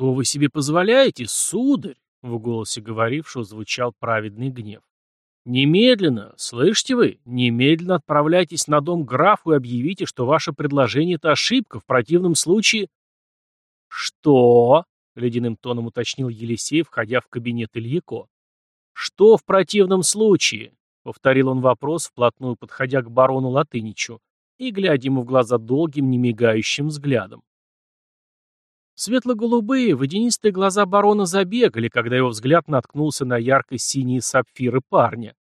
«Что вы себе позволяете, сударь?» — в голосе говорившего звучал праведный гнев. «Немедленно, слышите вы, немедленно отправляйтесь на дом графу и объявите, что ваше предложение — это ошибка, в противном случае...» «Что?» — ледяным тоном уточнил Елисей, входя в кабинет Ильяко. «Что в противном случае?» — повторил он вопрос, вплотную подходя к барону Латыничу и глядя ему в глаза долгим, немигающим взглядом. Светло-голубые, водянистые глаза барона забегали, когда его взгляд наткнулся на ярко-синие сапфиры парня.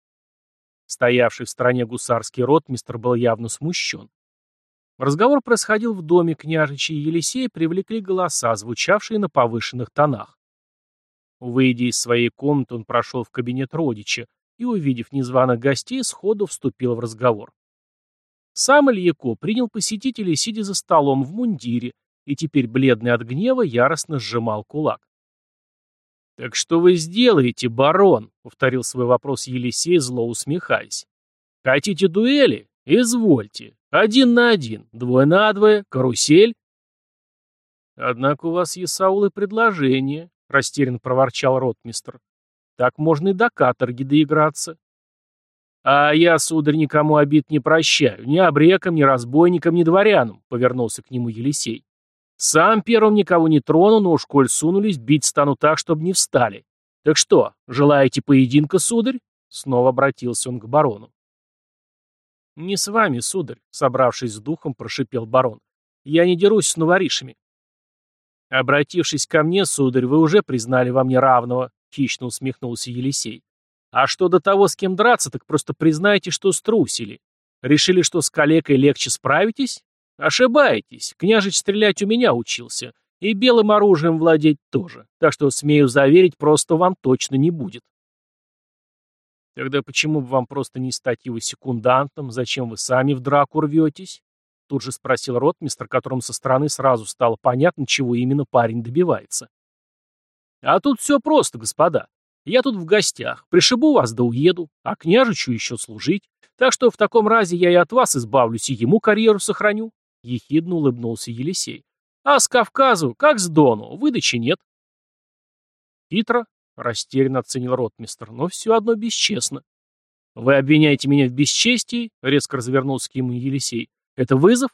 Стоявший в стороне гусарский ротмистр был явно смущен. Разговор происходил в доме княжича и Елисея привлекли голоса, звучавшие на повышенных тонах. Выйдя из своей комнаты, он прошел в кабинет родича и, увидев незваных гостей, сходу вступил в разговор. Сам Ильяко принял посетителей, сидя за столом в мундире, и теперь, бледный от гнева, яростно сжимал кулак. «Так что вы сделаете, барон?» — повторил свой вопрос Елисей, зло усмехаясь. «Хотите дуэли? Извольте. Один на один, двое на двое, карусель?» «Однако у вас, Есаул, и предложение», — растерянно проворчал ротмистр. «Так можно и до каторги доиграться». «А я, сударь, никому обид не прощаю, ни обрекам, ни разбойникам, ни дворянам», — повернулся к нему Елисей. Сам первым никого не трону, но уж коль сунулись, бить стану так, чтобы не встали. Так что, желаете поединка, сударь? Снова обратился он к барону. «Не с вами, сударь», — собравшись с духом, прошипел барон. «Я не дерусь с новоришами». «Обратившись ко мне, сударь, вы уже признали во мне равного», — хищно усмехнулся Елисей. «А что до того, с кем драться, так просто признайте, что струсили. Решили, что с калекой легче справитесь? Ошибаетесь. Княжич стрелять у меня учился. И белым оружием владеть тоже. Так что, смею заверить, просто вам точно не будет. Тогда почему бы вам просто не стать его секундантом? Зачем вы сами в драку рветесь? Тут же спросил ротмистр, которому со стороны сразу стало понятно, чего именно парень добивается. А тут все просто, господа. Я тут в гостях, пришибу вас да уеду, а княжичу еще служить. Так что в таком разе я и от вас избавлюсь, и ему карьеру сохраню. — ехидно улыбнулся Елисей. «А с Кавказу, как с Дону, выдачи нет». «Хитро», — растерянно оценил ротмистр, — «но все одно бесчестно». «Вы обвиняете меня в бесчестии?» — резко развернулся к нему Елисей. «Это вызов?»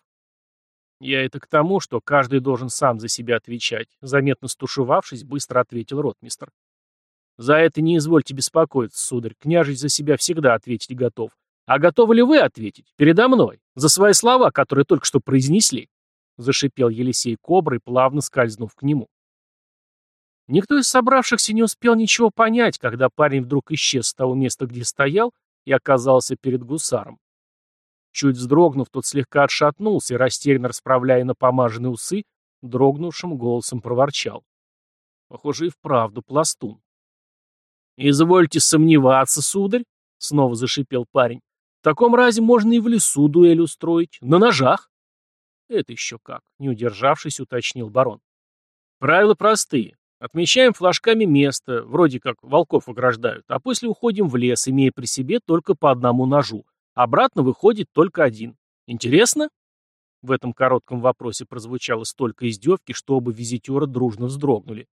«Я это к тому, что каждый должен сам за себя отвечать», — заметно стушевавшись, быстро ответил ротмистр. «За это не извольте беспокоиться, сударь. Княжич за себя всегда ответить готов. А готовы ли вы ответить? Передо мной. За свои слова, которые только что произнесли. Зашипел Елисей коброй, плавно скользнув к нему. Никто из собравшихся не успел ничего понять, когда парень вдруг исчез с того места, где стоял, и оказался перед гусаром. Чуть вздрогнув, тот слегка отшатнулся и, растерянно расправляя напомаженные усы, дрогнувшим голосом проворчал. Похоже, и вправду пластун. «Извольте сомневаться, сударь», — снова зашипел парень. В таком разе можно и в лесу дуэль устроить, на ножах. Это еще как, не удержавшись, уточнил барон. Правила простые. Отмечаем флажками место, вроде как волков ограждают, а после уходим в лес, имея при себе только по одному ножу. Обратно выходит только один. Интересно? В этом коротком вопросе прозвучало столько издевки, что оба визитера дружно вздрогнули.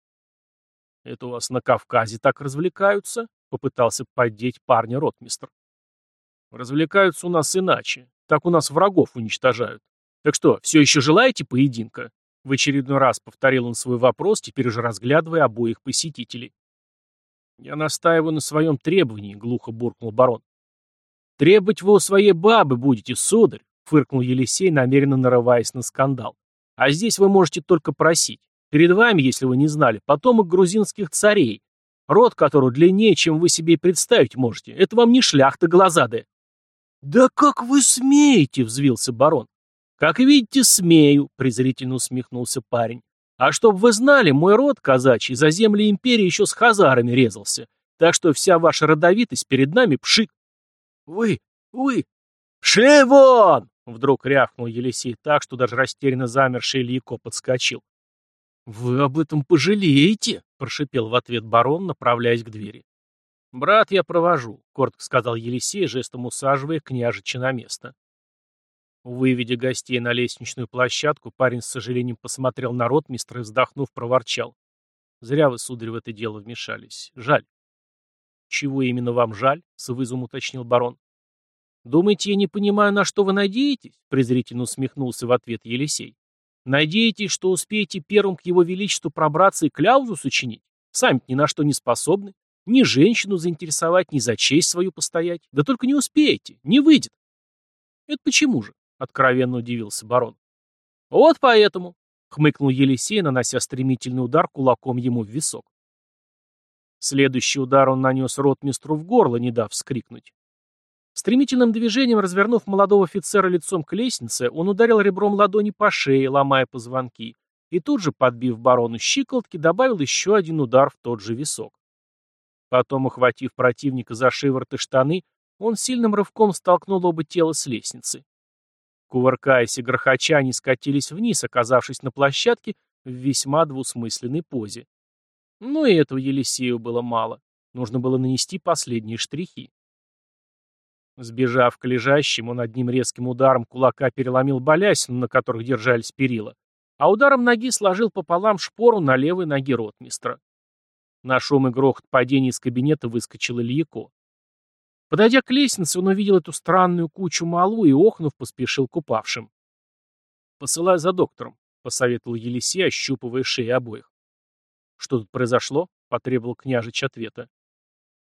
«Это у вас на Кавказе так развлекаются?» — попытался поддеть парня ротмистр. Развлекаются у нас иначе. Так у нас врагов уничтожают. Так что, все еще желаете поединка? В очередной раз повторил он свой вопрос, теперь уже разглядывая обоих посетителей. «Я настаиваю на своем требовании», — глухо буркнул барон. «Требовать вы у своей бабы будете, сударь», — фыркнул Елисей, намеренно нарываясь на скандал. «А здесь вы можете только просить. Перед вами, если вы не знали, потомок грузинских царей. Род, который длиннее, чем вы себе представить можете. Это вам не шляхта глазадая. «Да как вы смеете?» — взвился барон. «Как видите, смею», — презрительно усмехнулся парень. «А чтоб вы знали, мой род казачий за земли империи еще с хазарами резался, так что вся ваша родовитость перед нами пшик». «Вы, вы, шли вон!» — вдруг рявкнул Елисей так, что даже растерянно замерший Ильяко подскочил. «Вы об этом пожалеете?» — прошипел в ответ барон, направляясь к двери. «Брат, я провожу», — коротко сказал Елисей, жестом усаживая княжича на место. Выведя гостей на лестничную площадку, парень с сожалением посмотрел на ротмистра и, вздохнув, проворчал. Зря вы, сударь, в это дело вмешались. Жаль. Чего именно вам жаль? С вызовом уточнил барон. Думаете, я не понимаю, на что вы надеетесь? Презрительно усмехнулся в ответ Елисей. Надеетесь, что успеете первым к его величеству пробраться и кляузу сочинить? сами ни на что не способны. Ни женщину заинтересовать, ни за честь свою постоять. Да только не успеете, не выйдет. Это почему же? Откровенно удивился барон. Вот поэтому, хмыкнул Елисей, нанося стремительный удар кулаком ему в висок. Следующий удар он нанес ротмистру в горло, не дав вскрикнуть. Стремительным движением, развернув молодого офицера лицом к лестнице, он ударил ребром ладони по шее, ломая позвонки, и тут же, подбив барону щиколотки, добавил еще один удар в тот же висок. Потом, ухватив противника за шиворот и штаны, он сильным рывком столкнул оба тела с лестницы. Кувыркаясь и грохоча, они скатились вниз, оказавшись на площадке в весьма двусмысленной позе. Но и этого Елисею было мало. Нужно было нанести последние штрихи. Сбежав к лежащим, он одним резким ударом кулака переломил балясину, на которых держались перила, а ударом ноги сложил пополам шпору на левой ноге ротмистра. На шум и грохот падения из кабинета выскочил Ильяко. Подойдя к лестнице, он увидел эту странную кучу малу и, охнув, поспешил к упавшим. «Посылай за доктором», — посоветовал Елисей, ощупывая шеи обоих. «Что тут произошло?» — потребовал княжич ответа.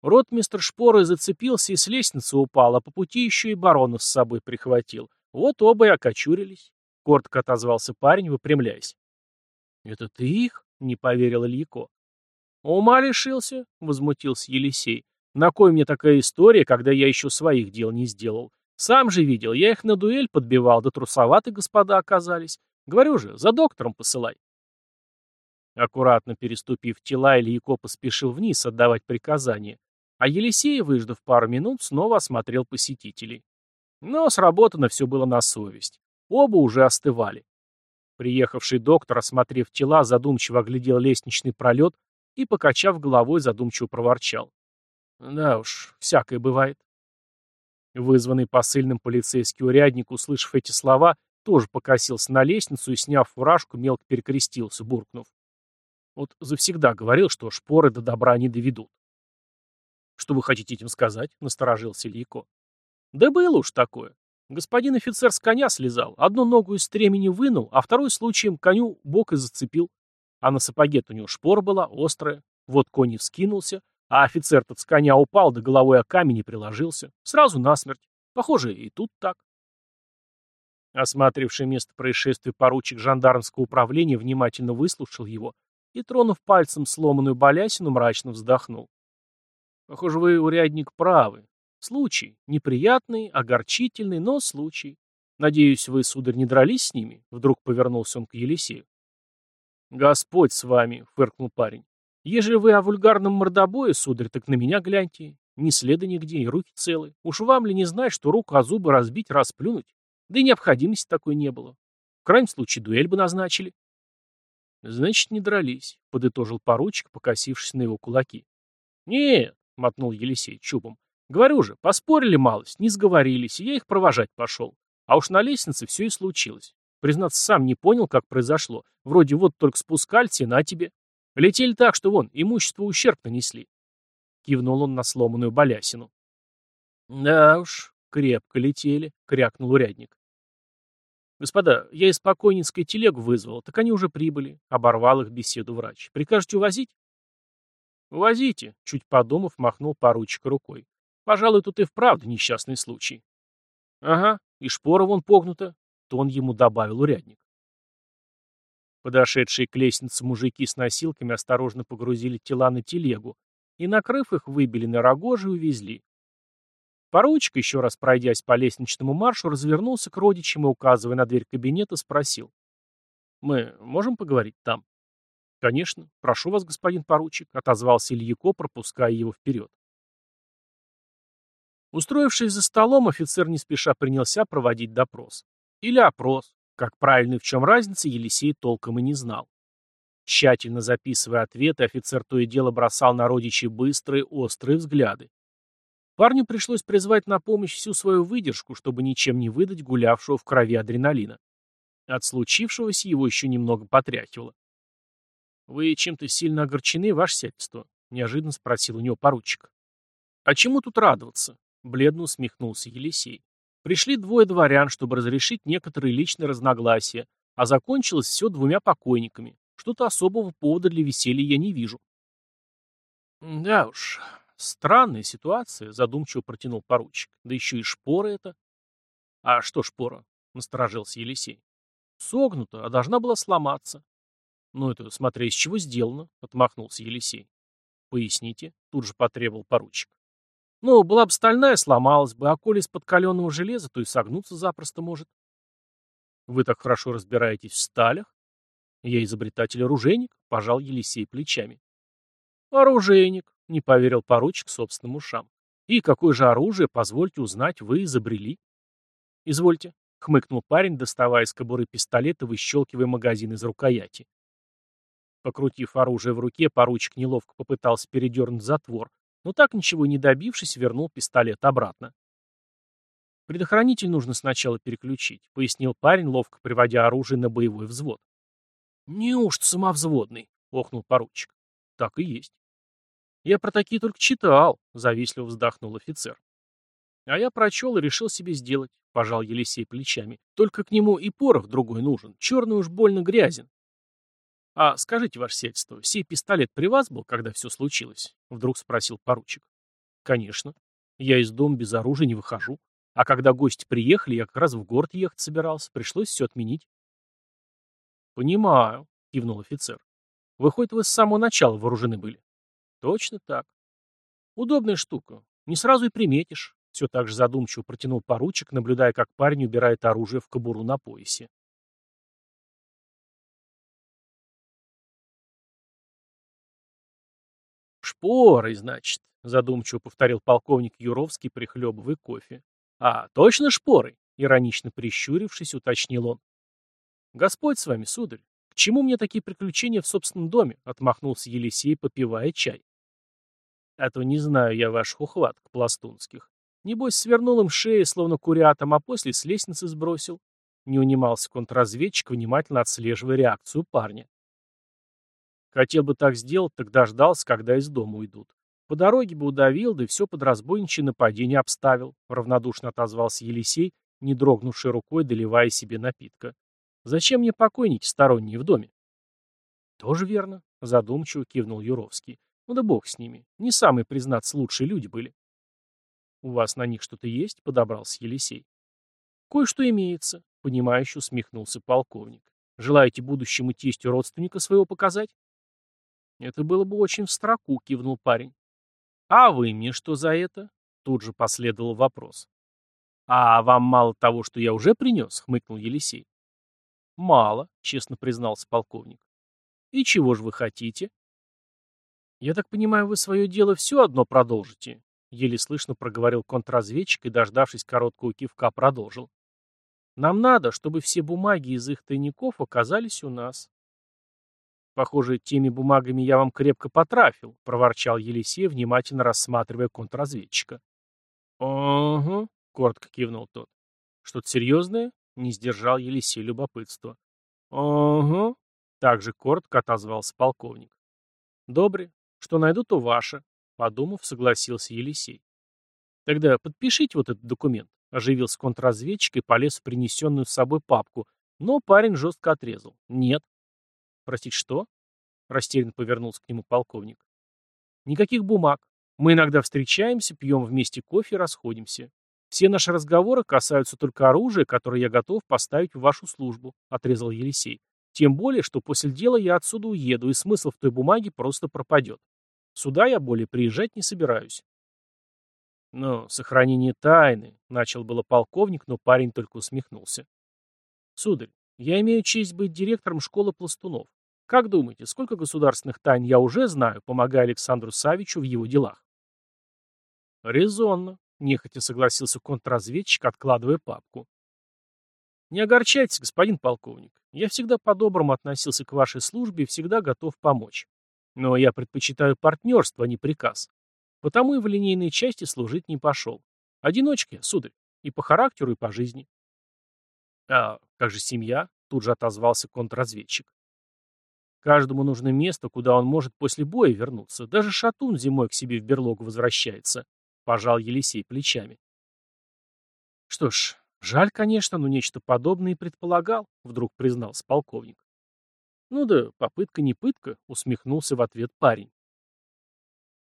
Ротмистр шпорой зацепился и с лестницы упал, а по пути еще и барона с собой прихватил. Вот оба и окочурились. Коротко отозвался парень, выпрямляясь. «Это ты их?» — не поверил Ильяко. «Ума лишился?» — возмутился Елисей. На кой мне такая история, когда я еще своих дел не сделал? Сам же видел, я их на дуэль подбивал, да трусоваты господа оказались. Говорю же, за доктором посылай. Аккуратно переступив тела, Ильяко поспешил вниз отдавать приказания, а Елисей, выждав пару минут, снова осмотрел посетителей. Но сработано все было на совесть. Оба уже остывали. Приехавший доктор, осмотрев тела, задумчиво оглядел лестничный пролет и, покачав головой, задумчиво проворчал. Да уж, всякое бывает. Вызванный посыльным полицейский урядник, услышав эти слова, тоже покосился на лестницу и, сняв фуражку, мелко перекрестился, буркнув. Вот завсегда говорил, что шпоры до добра не доведут. «Что вы хотите этим сказать?» — насторожился Ильяко. «Да было уж такое. Господин офицер с коня слезал, одну ногу из стремени вынул, а второй случаем коню бок и зацепил. А на сапоге у него шпора была, острая. Вот конь вскинулся, а офицер тот с коня упал, да головой о камень и приложился. Сразу насмерть. Похоже, и тут так. Осматривший место происшествия поручик жандармского управления внимательно выслушал его и, тронув пальцем сломанную балясину, мрачно вздохнул. Похоже, вы, урядник, правы. Случай. Неприятный, огорчительный, но случай. Надеюсь, вы, сударь, не дрались с ними? Вдруг повернулся он к Елисею. Господь с вами, фыркнул парень. Ежели вы о вульгарном мордобое, сударь, так на меня гляньте. Ни следа нигде, и руки целы. Уж вам ли не знать, что руку о зубы разбить, расплюнуть? Да и необходимости такой не было. В крайнем случае дуэль бы назначили. Значит, не дрались, подытожил поручик, покосившись на его кулаки. Нет, мотнул Елисей чубом. Говорю же, поспорили малость, не сговорились, и я их провожать пошел. А уж на лестнице все и случилось. Признаться, сам не понял, как произошло. Вроде вот только спускальте, на тебе. Летели так, что вон, имущество ущерб нанесли. Кивнул он на сломанную балясину. Да уж, крепко летели, крякнул урядник. Господа, я из покойницкой телегу вызвал, так они уже прибыли. Оборвал их беседу врач. Прикажете увозить? Увозите, чуть подумав, махнул поручик рукой. Пожалуй, тут и вправду несчастный случай. Ага, и шпора вон погнута, то он ему добавил урядник. Подошедшие к лестнице мужики с носилками осторожно погрузили тела на телегу и, накрыв их, выбили на рогожи и увезли. Поручик, еще раз пройдясь по лестничному маршу, развернулся к родичам и, указывая на дверь кабинета, спросил. «Мы можем поговорить там?» «Конечно. Прошу вас, господин поручик», — отозвался Ильяко, пропуская его вперед. Устроившись за столом, офицер не спеша принялся проводить допрос. Или опрос, как правильно и в чем разница, Елисей толком и не знал. Тщательно записывая ответы, офицер то и дело бросал на родичей быстрые, острые взгляды. Парню пришлось призвать на помощь всю свою выдержку, чтобы ничем не выдать гулявшего в крови адреналина. От случившегося его еще немного потряхивало. «Вы чем-то сильно огорчены, ваше сельство?» — неожиданно спросил у него поручик. «А чему тут радоваться?» — бледно усмехнулся Елисей. «Пришли двое дворян, чтобы разрешить некоторые личные разногласия, а закончилось все двумя покойниками. Что-то особого повода для веселья я не вижу». «Да уж, странная ситуация», — задумчиво протянул поручик. «Да еще и шпора это». «А что шпора?» — насторожился Елисей. «Согнута, а должна была сломаться». «Ну это, смотря из чего сделано», — отмахнулся Елисей. «Поясните», — тут же потребовал поручик. «Ну, была бы стальная, сломалась бы, а коли из подкаленного железа, то и согнуться запросто может». «Вы так хорошо разбираетесь в сталях?» «Я изобретатель-оружейник», — пожал Елисей плечами. «Оружейник», — не поверил поручик собственным ушам. «И какое же оружие, позвольте узнать, вы изобрели?» «Извольте», — хмыкнул парень, доставая из кобуры пистолет и выщелкивая магазин из рукояти. Покрутив оружие в руке, поручик неловко попытался передернуть затвор, но так ничего не добившись, вернул пистолет обратно. «Предохранитель нужно сначала переключить», — пояснил парень, ловко приводя оружие на боевой взвод. «Неужто самовзводный?» — охнул поручик. «Так и есть». «Я про такие только читал», — завистливо вздохнул офицер. «А я прочел и решил себе сделать», — пожал Елисей плечами. «Только к нему и порох другой нужен. Черный уж больно грязен». «А скажите, ваше сельство, сей пистолет при вас был, когда все случилось?» — вдруг спросил поручик. «Конечно. Я из дома без оружия не выхожу. А когда гости приехали, я как раз в город ехать собирался. Пришлось все отменить». «Понимаю», — кивнул офицер. «Выходит, вы с самого начала вооружены были?» «Точно так. Удобная штука. Не сразу и приметишь». Все так же задумчиво протянул поручик, наблюдая, как парень убирает оружие в кобуру на поясе. «Шпорой, значит», — задумчиво повторил полковник Юровский, прихлебывая кофе. «А, точно шпорой?» — иронично прищурившись, уточнил он. «Господь с вами, сударь. К чему мне такие приключения в собственном доме?» — отмахнулся Елисей, попивая чай. «А не знаю я ваших ухваток пластунских. Небось, свернул им шеи, словно курятам, а после с лестницы сбросил». Не унимался контрразведчик, внимательно отслеживая реакцию парня. Хотел бы так сделать, так дождался, когда из дома уйдут. По дороге бы удавил, да все под разбойничье нападение обставил, равнодушно отозвался Елисей, не дрогнувший рукой, доливая себе напитка. Зачем мне покойники сторонние в доме? Тоже верно, задумчиво кивнул Юровский. Ну да бог с ними. Не самые, признаться, лучшие люди были. У вас на них что-то есть? Подобрался Елисей. Кое-что имеется, понимающе усмехнулся полковник. Желаете будущему тестю родственника своего показать? «Это было бы очень в строку», — кивнул парень. «А вы мне что за это?» — тут же последовал вопрос. «А вам мало того, что я уже принес?» — хмыкнул Елисей. «Мало», — честно признался полковник. «И чего же вы хотите?» «Я так понимаю, вы свое дело все одно продолжите?» Еле слышно проговорил контрразведчик и, дождавшись короткого кивка, продолжил. «Нам надо, чтобы все бумаги из их тайников оказались у нас. «Похоже, теми бумагами я вам крепко потрафил», — проворчал Елисей, внимательно рассматривая контрразведчика. «Угу», — коротко кивнул тот. «Что-то серьезное?» — не сдержал Елисей любопытства. «Угу», — также коротко отозвался полковник. «Добре. Что найду, то ваше», — подумав, согласился Елисей. «Тогда подпишите вот этот документ», — оживился контрразведчик и полез в принесенную с собой папку, но парень жестко отрезал. «Нет». «Простите, что?» — растерянно повернулся к нему полковник. «Никаких бумаг. Мы иногда встречаемся, пьем вместе кофе и расходимся. Все наши разговоры касаются только оружия, которое я готов поставить в вашу службу», — отрезал Елисей. «Тем более, что после дела я отсюда уеду, и смысл в той бумаге просто пропадет. Сюда я более приезжать не собираюсь». «Но сохранение тайны», — начал было полковник, но парень только усмехнулся. «Сударь, я имею честь быть директором школы пластунов. Как думаете, сколько государственных тайн я уже знаю, помогая Александру Савичу в его делах? Резонно, нехотя согласился контрразведчик, откладывая папку. Не огорчайтесь, господин полковник. Я всегда по-доброму относился к вашей службе и всегда готов помочь. Но я предпочитаю партнерство, а не приказ. Потому и в линейной части служить не пошел. Одиночки, сударь, и по характеру, и по жизни. А как же семья? Тут же отозвался контрразведчик. Каждому нужно место, куда он может после боя вернуться. Даже шатун зимой к себе в берлогу возвращается. Пожал Елисей плечами. Что ж, жаль, конечно, но нечто подобное и предполагал, вдруг признался полковник. Ну да, попытка не пытка, усмехнулся в ответ парень.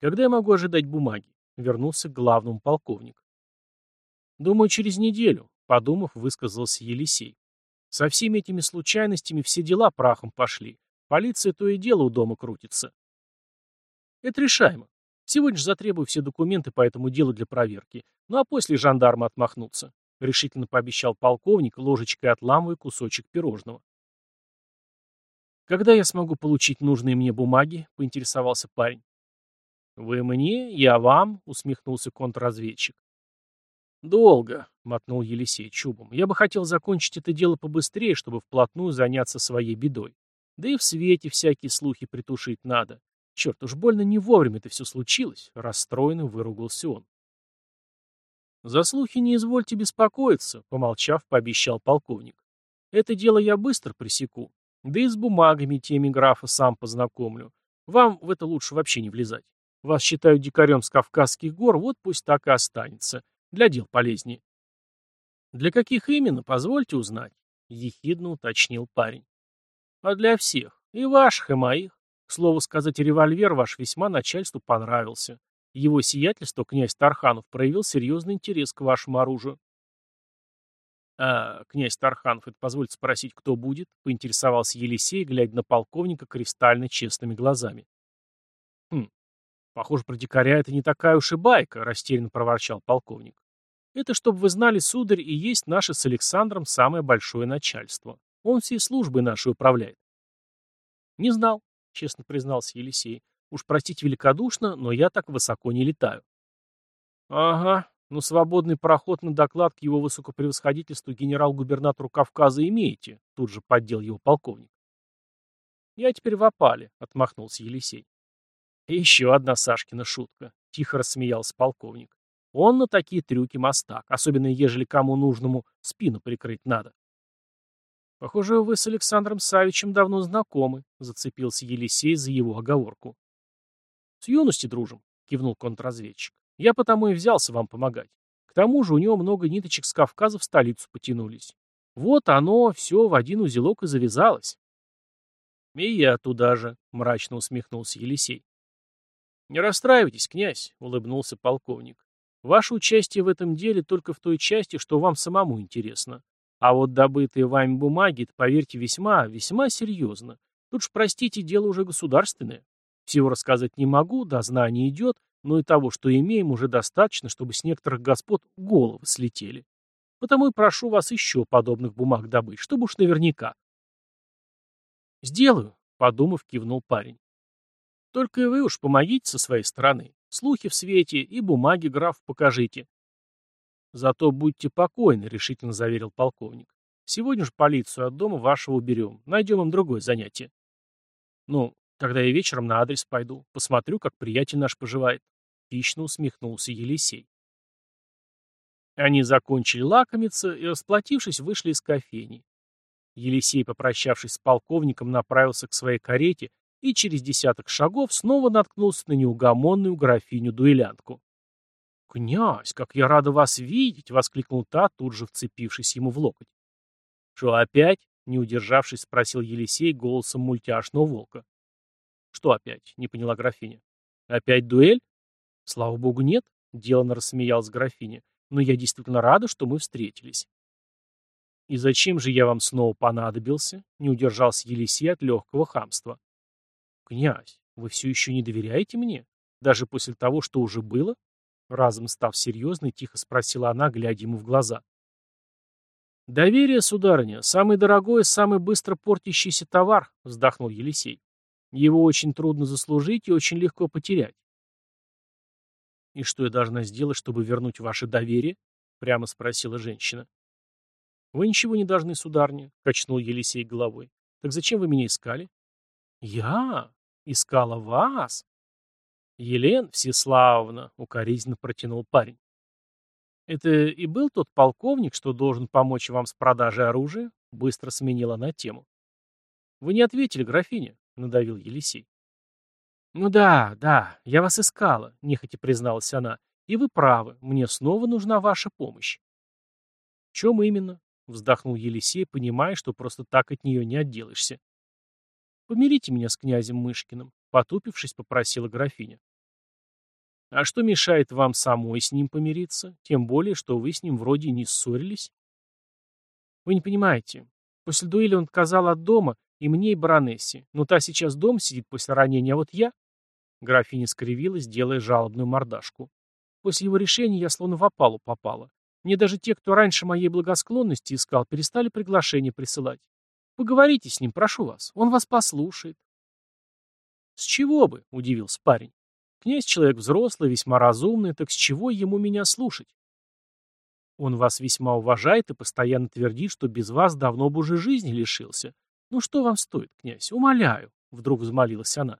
Когда я могу ожидать бумаги? Вернулся к главному полковник. Думаю, через неделю, подумав, высказался Елисей. Со всеми этими случайностями все дела прахом пошли. Полиция то и дело у дома крутится. Это решаемо. Сегодня же затребую все документы по этому делу для проверки. Ну а после жандармы отмахнутся. Решительно пообещал полковник, ложечкой отламывая кусочек пирожного. «Когда я смогу получить нужные мне бумаги?» — поинтересовался парень. «Вы мне, я вам», — усмехнулся контрразведчик. «Долго», — мотнул Елисей чубом. «Я бы хотел закончить это дело побыстрее, чтобы вплотную заняться своей бедой. Да и в свете всякие слухи притушить надо. Черт, уж больно не вовремя это все случилось», — расстроенно выругался он. «За слухи не извольте беспокоиться», — помолчав, пообещал полковник. «Это дело я быстро пресеку. Да и с бумагами теми графа сам познакомлю. Вам в это лучше вообще не влезать. Вас считают дикарем с Кавказских гор, вот пусть так и останется. Для дел полезнее. Для каких именно, позвольте узнать, ехидно уточнил парень. А для всех, и ваших, и моих. К слову сказать, револьвер ваш весьма начальству понравился. Его сиятельство, князь Тарханов, проявил серьезный интерес к вашему оружию. «А князь Тарханов, это позвольте спросить, кто будет?» — поинтересовался Елисей, глядя на полковника кристально честными глазами. «Хм, «Похоже, про дикаря это не такая уж и байка», — растерянно проворчал полковник. «Это, чтобы вы знали, сударь, и есть наше с Александром самое большое начальство. Он всей службой нашей управляет». «Не знал», — честно признался Елисей. «Уж простите великодушно, но я так высоко не летаю». «Ага, ну свободный проход на доклад к его высокопревосходительству генерал-губернатору Кавказа имеете», — тут же поддел его полковник. «Я теперь в опале», — отмахнулся Елисей. еще одна Сашкина шутка. Тихо рассмеялся полковник. Он на такие трюки мастак, особенно ежели кому нужному спину прикрыть надо. Похоже, вы с Александром Савичем давно знакомы, зацепился Елисей за его оговорку. С юности дружим, кивнул контрразведчик. Я потому и взялся вам помогать. К тому же у него много ниточек с Кавказа в столицу потянулись. Вот оно все в один узелок и завязалось. И я туда же, мрачно усмехнулся Елисей. Не расстраивайтесь, князь, улыбнулся полковник. Ваше участие в этом деле только в той части, что вам самому интересно. А вот добытые вами бумаги, поверьте, весьма, весьма серьезно. Тут ж, простите, дело уже государственное. Всего рассказать не могу, да знание идет, но и того, что имеем, уже достаточно, чтобы с некоторых господ головы слетели. Потому и прошу вас еще подобных бумаг добыть, чтобы уж наверняка. «Сделаю», — подумав, кивнул парень. «Только и вы уж помогите со своей стороны. Слухи в свете и бумаги граф покажите». «Зато будьте покойны», — решительно заверил полковник. «Сегодня же полицию от дома вашего уберем. Найдем им другое занятие». «Ну, тогда я вечером на адрес пойду. Посмотрю, как приятель наш поживает». Хищно усмехнулся Елисей. Они закончили лакомиться и, расплатившись, вышли из кофейни. Елисей, попрощавшись с полковником, направился к своей карете и через десяток шагов снова наткнулся на неугомонную графиню-дуэлянтку. «Князь, как я рада вас видеть!» — воскликнул та, тут же вцепившись ему в локоть. «Что опять?» — не удержавшись, спросил Елисей голосом мультяшного волка. «Что опять?» — не поняла графиня. «Опять дуэль?» «Слава богу, нет», — деланно рассмеялась графиня. «Но я действительно рада, что мы встретились». «И зачем же я вам снова понадобился?» — не удержался Елисей от легкого хамства. «Князь, вы все еще не доверяете мне? Даже после того, что уже было?» Разом став серьезной, тихо спросила она, глядя ему в глаза. «Доверие, сударыня, самый дорогой и самый быстро портящийся товар», — вздохнул Елисей. «Его очень трудно заслужить и очень легко потерять. «И что я должна сделать, чтобы вернуть ваше доверие?» — прямо спросила женщина. «Вы ничего не должны, сударня», — качнул Елисей головой. «Так зачем вы меня искали?» «Я? Искала вас?» «Елен Всеславовна», — укоризненно протянул парень. «Это и был тот полковник, что должен помочь вам с продажей оружия?» Быстро сменила она тему. «Вы не ответили, графиня», — надавил Елисей. «Ну да, да, я вас искала», — нехотя призналась она. «И вы правы, мне снова нужна ваша помощь». «В чем именно?» — вздохнул Елисей, понимая, что просто так от нее не отделаешься. «Помирите меня с князем Мышкиным», — потупившись, попросила графиня. «А что мешает вам самой с ним помириться? Тем более, что вы с ним вроде не ссорились?» «Вы не понимаете. После дуэли он отказал от дома и мне, и баронессе. Но та сейчас дома сидит после ранения, а вот я...» Графиня скривилась, делая жалобную мордашку. После его решения я словно в опалу попала. Мне даже те, кто раньше моей благосклонности искал, перестали приглашение присылать. Поговорите с ним, прошу вас, он вас послушает. С чего бы, удивился парень. Князь человек взрослый, весьма разумный, так с чего ему меня слушать? Он вас весьма уважает и постоянно твердит, что без вас давно бы уже жизни лишился. Ну что вам стоит, князь, умоляю, вдруг взмолилась она.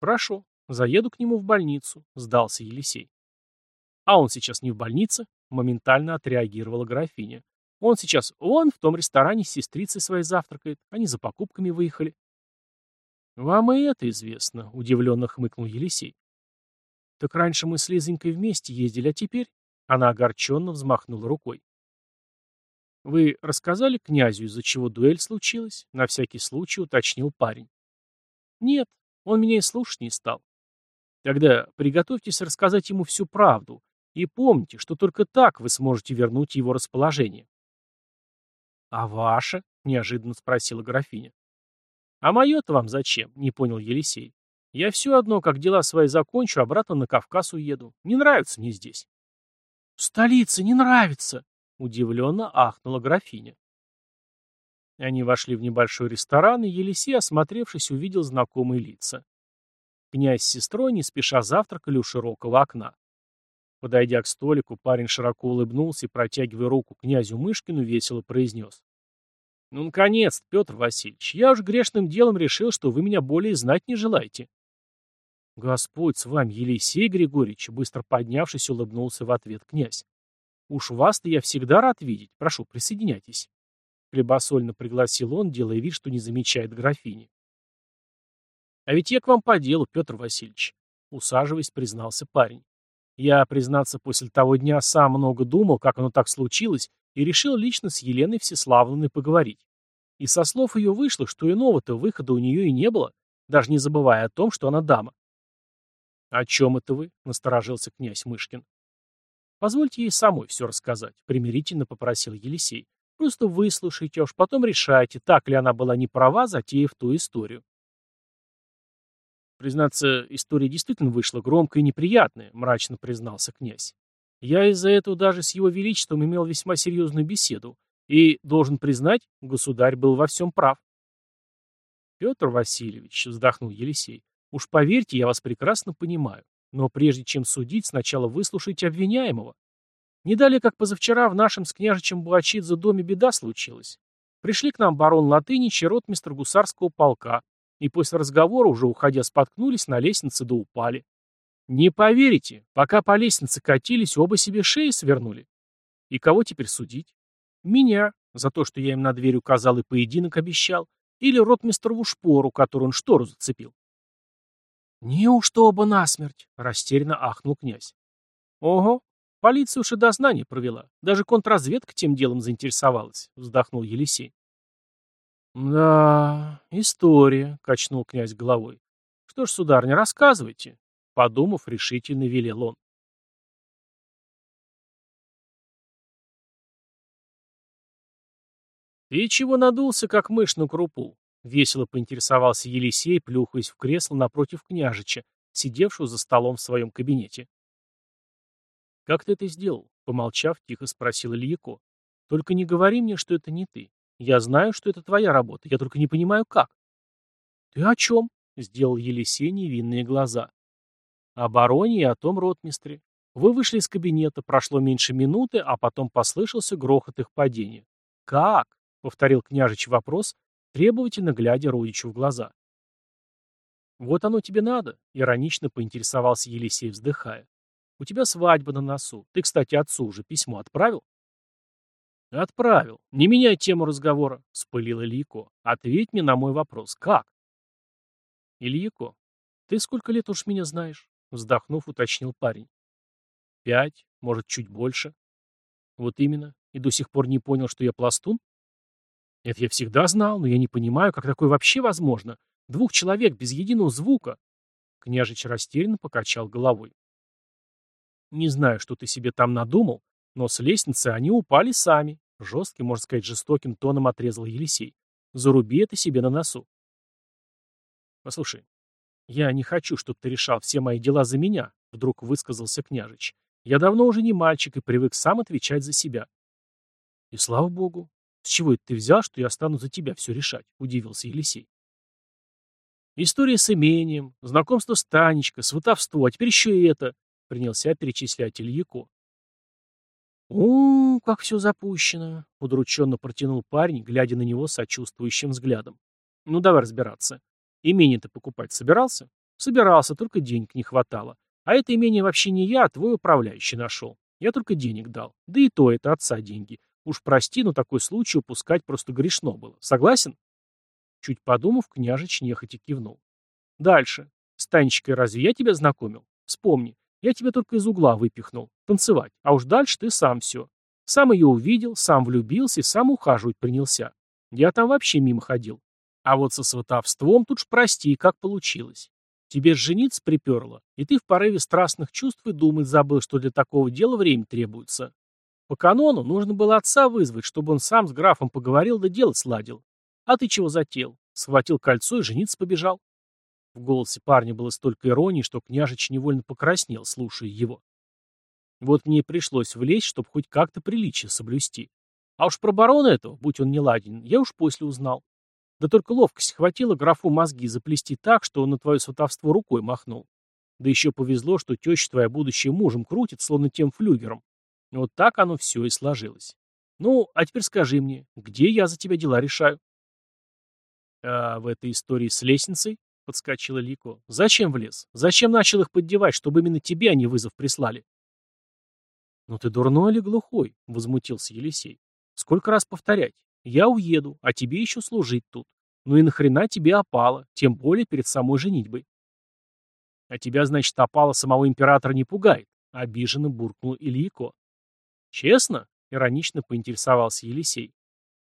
Хорошо, заеду к нему в больницу, сдался Елисей. А он сейчас не в больнице, моментально отреагировала графиня. Он сейчас вон в том ресторане с сестрицей своей завтракает, они за покупками выехали. Вам и это известно, удивленно хмыкнул Елисей. Так раньше мы с Лизонькой вместе ездили, а теперь... Она огорченно взмахнула рукой. «Вы рассказали князю, из-за чего дуэль случилась?» На всякий случай уточнил парень. «Нет, он меня и слушать не стал. Тогда приготовьтесь рассказать ему всю правду, и помните, что только так вы сможете вернуть его расположение. «А ваше?» — неожиданно спросила графиня. «А мое-то вам зачем?» — не понял Елисей. «Я все одно, как дела свои закончу, обратно на Кавказ уеду. Не нравится мне здесь». «В столице не нравится!» — удивленно ахнула графиня. Они вошли в небольшой ресторан, и Елисей, осмотревшись, увидел знакомые лица. Князь с сестрой не спеша завтракали у широкого окна. Подойдя к столику, парень широко улыбнулся и, протягивая руку князю Мышкину, весело произнес. «Ну, наконец Петр Васильевич, я уж грешным делом решил, что вы меня более знать не желаете». «Господь с вами, Елисей Григорьевич», быстро поднявшись, улыбнулся в ответ князь. «Уж вас-то я всегда рад видеть. Прошу, присоединяйтесь». Хлебосольно пригласил он, делая вид, что не замечает графини. «А ведь я к вам по делу, Петр Васильевич», — усаживаясь, признался парень. «Я, признаться, после того дня сам много думал, как оно так случилось, и решил лично с Еленой Всеславовной поговорить. И со слов ее вышло, что иного-то выхода у нее и не было, даже не забывая о том, что она дама. «О чем это вы?» — насторожился князь Мышкин. «Позвольте ей самой все рассказать», — примирительно попросил Елисей. «Просто выслушайте, а уж потом решайте, так ли она была не права, затеяв ту историю». Признаться, история действительно вышла громкая и неприятная, мрачно признался князь. Я из-за этого даже с его величеством имел весьма серьезную беседу, и, должен признать, государь был во всем прав. Петр Васильевич, вздохнул Елисей, уж поверьте, я вас прекрасно понимаю, но прежде чем судить, сначала выслушайте обвиняемого. Не далее, как позавчера в нашем с княжичем Буачидзе доме беда случилась. Пришли к нам барон Латынич и ротмистр гусарского полка, и после разговора, уже уходя, споткнулись на лестнице да упали. Не поверите, пока по лестнице катились, оба себе шеи свернули. И кого теперь судить? Меня, за то, что я им на дверь указал и поединок обещал, или ротмистрову шпору, которую он штору зацепил. «Неужто оба насмерть?» — растерянно ахнул князь. «Ого, полиция уж и дознание провела. Даже контрразведка тем делом заинтересовалась», — вздохнул Елисей. «Да, история», — качнул князь головой. «Что ж, сударыня, рассказывайте. Подумав, решительно велел он. «Ты чего надулся, как мышь на крупу?» — весело поинтересовался Елисей, плюхаясь в кресло напротив княжича, сидевшего за столом в своем кабинете. «Как ты это сделал?» — помолчав, тихо спросил Ильяко. «Только не говори мне, что это не ты. Я знаю, что это твоя работа, я только не понимаю, как». «Ты о чем?» — сделал Елисей невинные глаза. О бароне и о том ротмистре. Вы вышли из кабинета, прошло меньше минуты, а потом послышался грохот их падения. «Как?» — повторил княжич вопрос, требовательно глядя родичу в глаза. «Вот оно тебе надо», — иронично поинтересовался Елисей, вздыхая. «У тебя свадьба на носу. Ты, кстати, отцу уже письмо отправил?» «Отправил. Не меняй тему разговора», — вспылил Ильяко. «Ответь мне на мой вопрос. Как?» Ильяко, ты сколько лет уж меня знаешь? Вздохнув, уточнил парень. Пять, может, чуть больше. Вот именно. И до сих пор не понял, что я пластун? Это я всегда знал, но я не понимаю, как такое вообще возможно. Двух человек без единого звука. Княжич растерянно покачал головой. Не знаю, что ты себе там надумал, но с лестницы они упали сами. Жестким, можно сказать, жестоким тоном отрезал Елисей. Заруби это себе на носу. Послушай, я не хочу, чтобы ты решал все мои дела за меня, вдруг высказался княжич. Я давно уже не мальчик и привык сам отвечать за себя. И слава богу. С чего это ты взял, что я стану за тебя все решать? Удивился Елисей. История с имением, знакомство с Танечкой, сватовство, а теперь еще и это, принялся перечислять Ильяко. «У, как все запущено!» — удрученно протянул парень, глядя на него сочувствующим взглядом. «Ну, давай разбираться. Имение ты покупать собирался?» «Собирался, только денег не хватало. А это имение вообще не я, а твой управляющий нашел. Я только денег дал. Да и то это отца деньги. Уж прости, но такой случай упускать просто грешно было. Согласен?» Чуть подумав, княжич нехотя кивнул. «Дальше. С Танечкой разве я тебя знакомил? Вспомни. Я тебя только из угла выпихнул. Танцевать. А уж дальше ты сам все. Сам ее увидел, сам влюбился и сам ухаживать принялся. Я там вообще мимо ходил. А вот со сватовством тут ж прости, как получилось. Тебе ж жениться приперло, и ты в порыве страстных чувств и думать забыл, что для такого дела время требуется. По канону нужно было отца вызвать, чтобы он сам с графом поговорил да дело сладил. А ты чего затеял? Схватил кольцо и жениться побежал. В голосе парня было столько иронии, что княжич невольно покраснел, слушая его. Вот мне пришлось влезть, чтобы хоть как-то приличие соблюсти. А уж про барона этого, будь он не ладен, я уж после узнал. Да только ловкость хватило графу мозги заплести так, что он на твое сватовство рукой махнул. Да еще повезло, что теща твоя будущим мужем крутит, словно тем флюгером. Вот так оно все и сложилось. Ну, а теперь скажи мне, где я за тебя дела решаю? А в этой истории с лестницей — подскочила Лико. «Зачем влез? Зачем начал их поддевать, чтобы именно тебе они вызов прислали?» «Ну ты дурной или глухой?» — возмутился Елисей. «Сколько раз повторять? Я уеду, а тебе еще служить тут. Ну и нахрена тебе опало, тем более перед самой женитьбой?» «А тебя, значит, опало самого императора не пугает?» — обиженно буркнул Ильико. «Честно?» — иронично поинтересовался Елисей.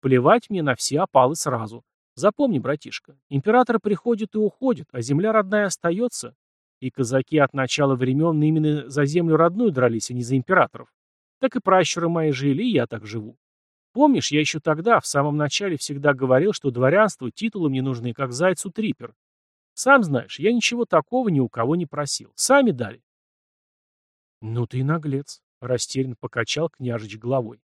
«Плевать мне на все опалы сразу. Запомни, братишка, императоры приходят и уходят, а земля родная остается. И казаки от начала времен именно за землю родную дрались, а не за императоров. Так и пращуры мои жили, и я так живу. Помнишь, я еще тогда, в самом начале, всегда говорил, что дворянство, титулы мне нужны, как зайцу трипер. Сам знаешь, я ничего такого ни у кого не просил. Сами дали. Ну ты и наглец, растерянно покачал княжич головой.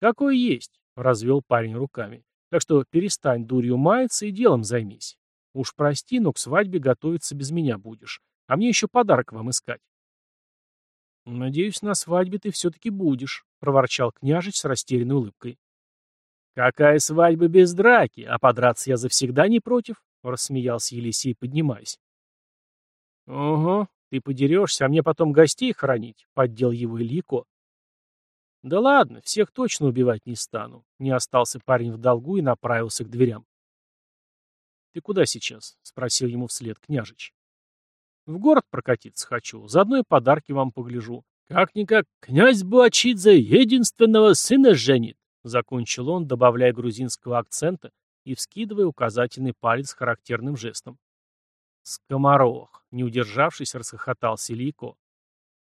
Какой есть, развел парень руками. Так что перестань дурью маяться и делом займись. Уж прости, но к свадьбе готовиться без меня будешь. А мне еще подарок вам искать. «Надеюсь, на свадьбе ты все-таки будешь», — проворчал княжич с растерянной улыбкой. «Какая свадьба без драки? А подраться я завсегда не против», — рассмеялся Елисей, поднимаясь. «Ого, ты подерешься, а мне потом гостей хоронить», — поддел его Ильяко. «Да ладно, всех точно убивать не стану». Не остался парень в долгу и направился к дверям. «Ты куда сейчас?» — спросил ему вслед княжич. «В город прокатиться хочу, заодно и подарки вам погляжу. Как-никак князь Буачидзе единственного сына женит», — закончил он, добавляя грузинского акцента и вскидывая указательный палец характерным жестом. «Скоморох!» — не удержавшись, расхохотался Ильяко.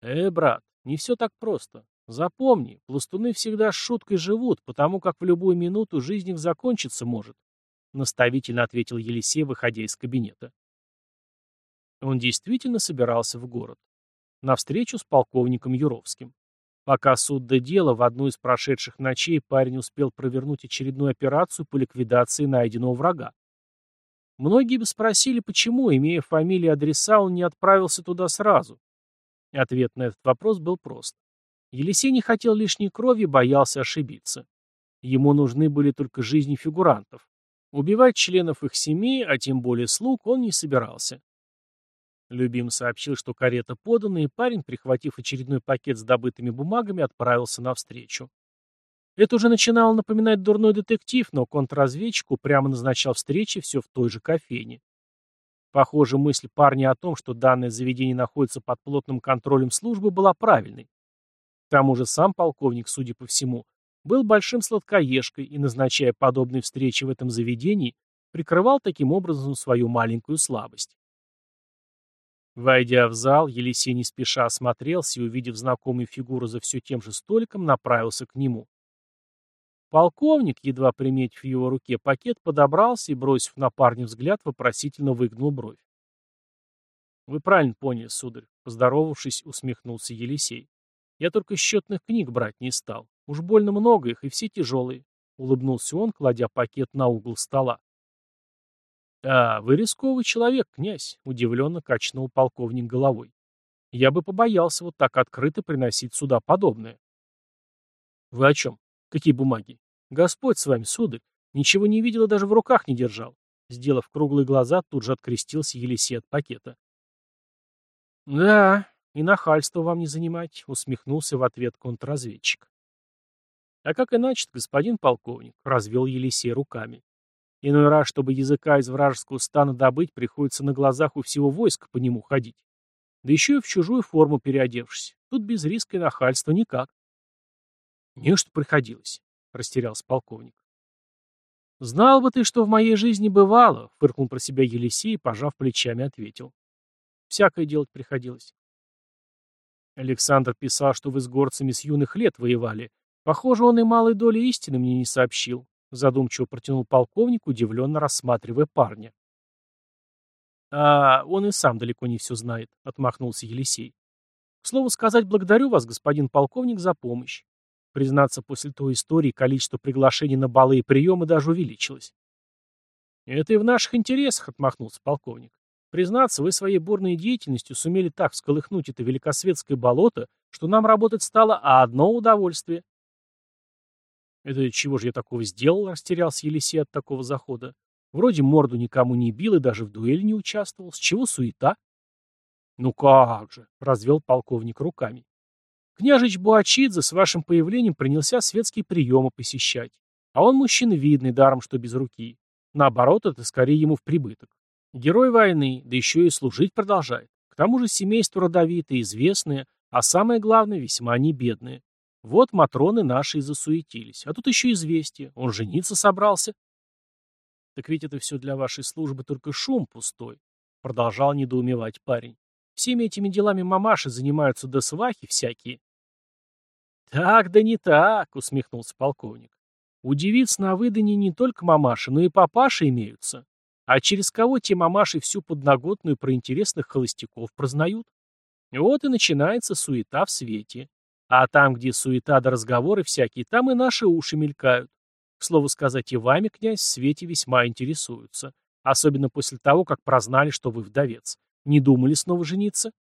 «Э, брат, не все так просто. Запомни, пластуны всегда с шуткой живут, потому как в любую минуту жизнь их закончиться может, наставительно ответил Елисей, выходя из кабинета. Он действительно собирался в город. На встречу с полковником Юровским. Пока суд до дела, в одну из прошедших ночей парень успел провернуть очередную операцию по ликвидации найденного врага. Многие бы спросили, почему, имея фамилию и адреса, он не отправился туда сразу. Ответ на этот вопрос был прост. Елисей не хотел лишней крови боялся ошибиться. Ему нужны были только жизни фигурантов. Убивать членов их семьи, а тем более слуг, он не собирался. Любим сообщил, что карета подана, и парень, прихватив очередной пакет с добытыми бумагами, отправился навстречу. Это уже начинало напоминать дурной детектив, но контрразведчику прямо назначал встречи все в той же кофейне. Похоже, мысль парня о том, что данное заведение находится под плотным контролем службы, была правильной. К тому же сам полковник, судя по всему, был большим сладкоежкой и, назначая подобные встречи в этом заведении, прикрывал таким образом свою маленькую слабость. Войдя в зал, Елисей не спеша осмотрелся и, увидев знакомую фигуру за все тем же столиком, направился к нему. Полковник, едва приметив в его руке пакет, подобрался и, бросив на парня взгляд, вопросительно выгнул бровь. «Вы правильно поняли, сударь», — поздоровавшись, усмехнулся Елисей. «Я только счетных книг брать не стал. Уж больно много их, и все тяжелые», — улыбнулся он, кладя пакет на угол стола. «А, вы рисковый человек, князь», — удивленно качнул полковник головой. «Я бы побоялся вот так открыто приносить сюда подобное». «Вы о чем? Какие бумаги? Господь с вами, сударь. Ничего не видел и даже в руках не держал». Сделав круглые глаза, тут же открестился Елисей от пакета. «Да, и нахальство вам не занимать», — усмехнулся в ответ контрразведчик. «А как иначе господин полковник?» — развел Елисей руками. Иной раз, чтобы языка из вражеского стана добыть, приходится на глазах у всего войска по нему ходить. Да еще и в чужую форму переодевшись. Тут без риска и нахальства никак. Не что приходилось, растерялся полковник. Знал бы ты, что в моей жизни бывало, фыркнул про себя Елисей пожав плечами, ответил. Всякое делать приходилось. Александр писал, что вы с горцами с юных лет воевали. Похоже, он и малой доли истины мне не сообщил. Задумчиво протянул полковник, удивленно рассматривая парня. «А он и сам далеко не все знает», — отмахнулся Елисей. «К слову сказать, благодарю вас, господин полковник, за помощь. Признаться, после той истории количество приглашений на балы и приемы даже увеличилось». «Это и в наших интересах», — отмахнулся полковник. «Признаться, вы своей бурной деятельностью сумели так всколыхнуть это великосветское болото, что нам работать стало одно удовольствие. Это чего же я такого сделал, растерялся Елисей от такого захода. Вроде морду никому не бил и даже в дуэли не участвовал. С чего суета? Ну как же, развел полковник руками. Княжич Буачидзе с вашим появлением принялся светские приемы посещать. А он мужчина видный, даром что без руки. Наоборот, это скорее ему в прибыток. Герой войны, да еще и служить продолжает. К тому же семейство родовитое, известное, а самое главное, весьма небедное. Вот матроны наши и засуетились. А тут еще известие. Он жениться собрался. Так ведь это все для вашей службы только шум пустой. Продолжал недоумевать парень. Всеми этими делами мамаши занимаются да свахи всякие. Так да не так, усмехнулся полковник. У девиц на выданье не только мамаши, но и папаши имеются. А через кого те мамаши всю подноготную про интересных холостяков прознают? Вот и начинается суета в свете. А там, где суета да разговоры всякие, там и наши уши мелькают. К слову сказать, и вами, князь, в свете весьма интересуются. Особенно после того, как прознали, что вы вдовец. Не думали снова жениться?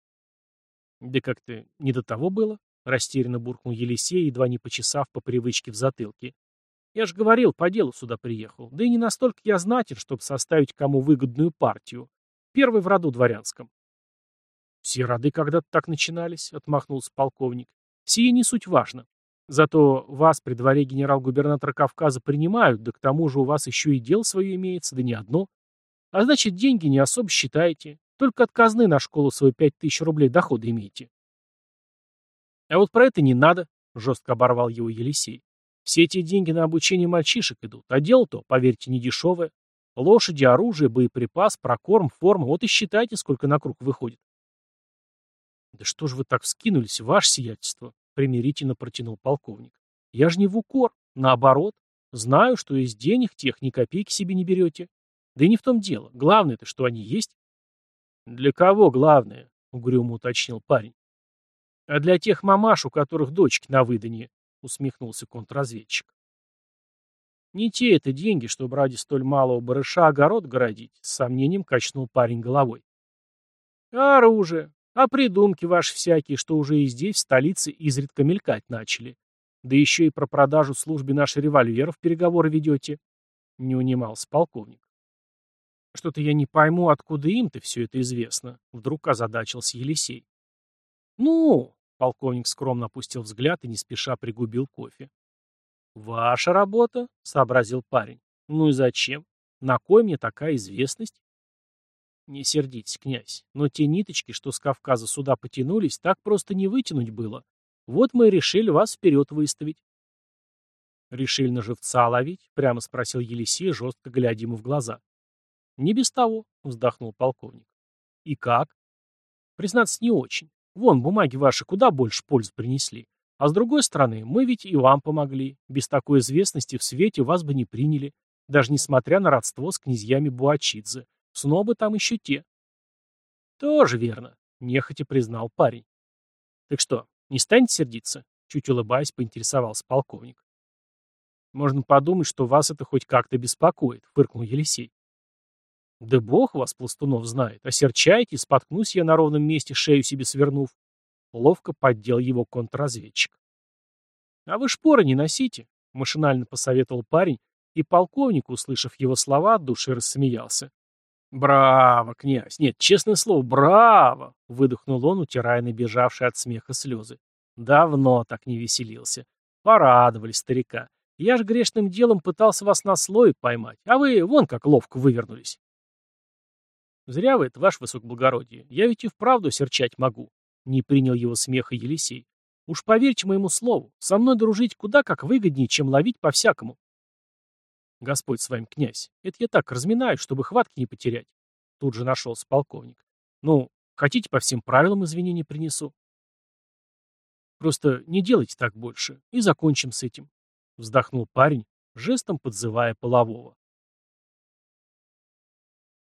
Да как-то не до того было, растерянно буркнул Елисей, едва не почесав по привычке в затылке. Я же говорил, по делу сюда приехал. Да и не настолько я знатен, чтобы составить кому выгодную партию. Первый в роду дворянском. Все роды когда-то так начинались, отмахнулся полковник. Сие не суть важно. Зато вас при дворе генерал-губернатора Кавказа принимают, да к тому же у вас еще и дел свое имеется, да не одно. А значит, деньги не особо считаете. Только от казны на школу свои пять тысяч рублей дохода имеете. А вот про это не надо, жестко оборвал его Елисей. Все эти деньги на обучение мальчишек идут, а дело-то, поверьте, не дешевое. Лошади, оружие, боеприпас, прокорм, форма, вот и считайте, сколько на круг выходит. «Да что же вы так вскинулись, ваше сиятельство?» — примирительно протянул полковник. «Я же не в укор. Наоборот. Знаю, что из денег тех ни копейки себе не берете. Да и не в том дело. Главное-то, что они есть». «Для кого главное?» — угрюмо уточнил парень. «А для тех мамаш, у которых дочки на выданье», — усмехнулся контрразведчик. «Не те это деньги, чтобы ради столь малого барыша огород городить», — с сомнением качнул парень головой. «А оружие? А придумки ваши всякие, что уже и здесь, в столице, изредка мелькать начали. Да еще и про продажу службе наших револьверов переговоры ведете. Не унимался полковник. Что-то я не пойму, откуда им-то все это известно. Вдруг озадачился Елисей. Ну, полковник скромно опустил взгляд и не спеша пригубил кофе. «Ваша работа?» — сообразил парень. «Ну и зачем? На кой мне такая известность?» Не сердитесь, князь, но те ниточки, что с Кавказа сюда потянулись, так просто не вытянуть было. Вот мы и решили вас вперед выставить. Решили на живца ловить? Прямо спросил Елисей, жестко глядя ему в глаза. Не без того, вздохнул полковник. И как? Признаться, не очень. Вон, бумаги ваши куда больше пользы принесли. А с другой стороны, мы ведь и вам помогли. Без такой известности в свете вас бы не приняли, даже несмотря на родство с князьями Буачидзе. Снобы там еще те. Тоже верно, нехотя признал парень. Так что, не станете сердиться? Чуть улыбаясь, поинтересовался полковник. Можно подумать, что вас это хоть как-то беспокоит, фыркнул Елисей. Да бог вас, пластунов, знает. Осерчаете, споткнусь я на ровном месте, шею себе свернув. Ловко поддел его контрразведчик. А вы шпоры не носите, машинально посоветовал парень, и полковник, услышав его слова, от души рассмеялся. «Браво, князь! Нет, честное слово, браво!» — выдохнул он, утирая набежавшие от смеха слезы. «Давно так не веселился. Порадовали старика. Я ж грешным делом пытался вас на слой поймать, а вы вон как ловко вывернулись». «Зря вы это, ваше высокоблагородие. Я ведь и вправду серчать могу», — не принял его смеха Елисей. «Уж поверьте моему слову, со мной дружить куда как выгоднее, чем ловить по-всякому». Господь с вами, князь. Это я так разминаю, чтобы хватки не потерять. Тут же нашелся полковник. Ну, хотите, по всем правилам извинения принесу? Просто не делайте так больше, и закончим с этим. Вздохнул парень, жестом подзывая полового.